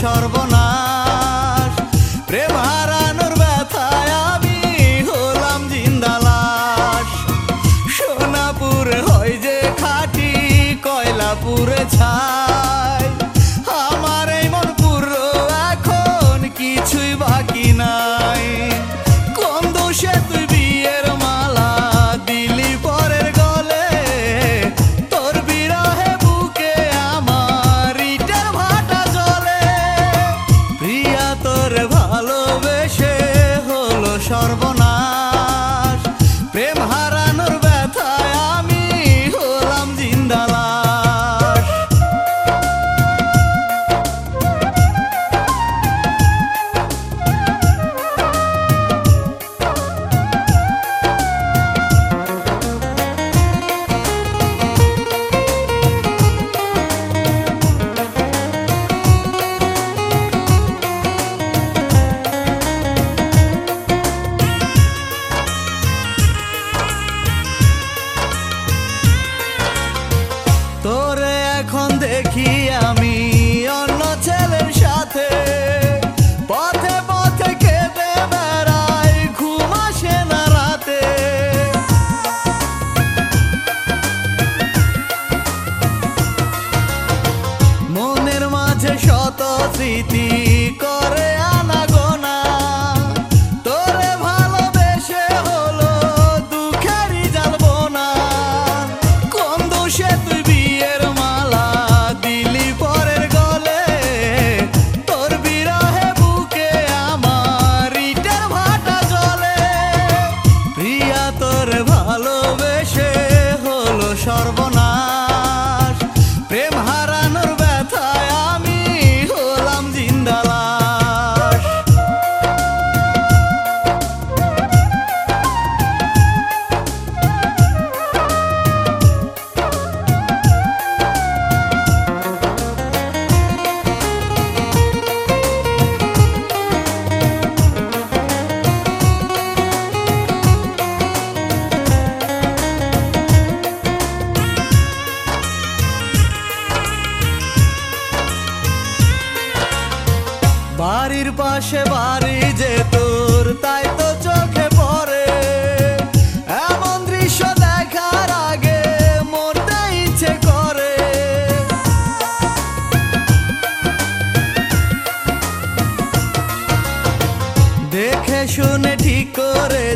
سرناش رے ماران جند سونپورٹی کلاپور چھا Wem hat دیکھی ہم پہ پہ کھیت بڑائے گے راطے مندر مجھے شت پاس بڑی تورش دیکھ دیکھے سن ٹھیک کر دے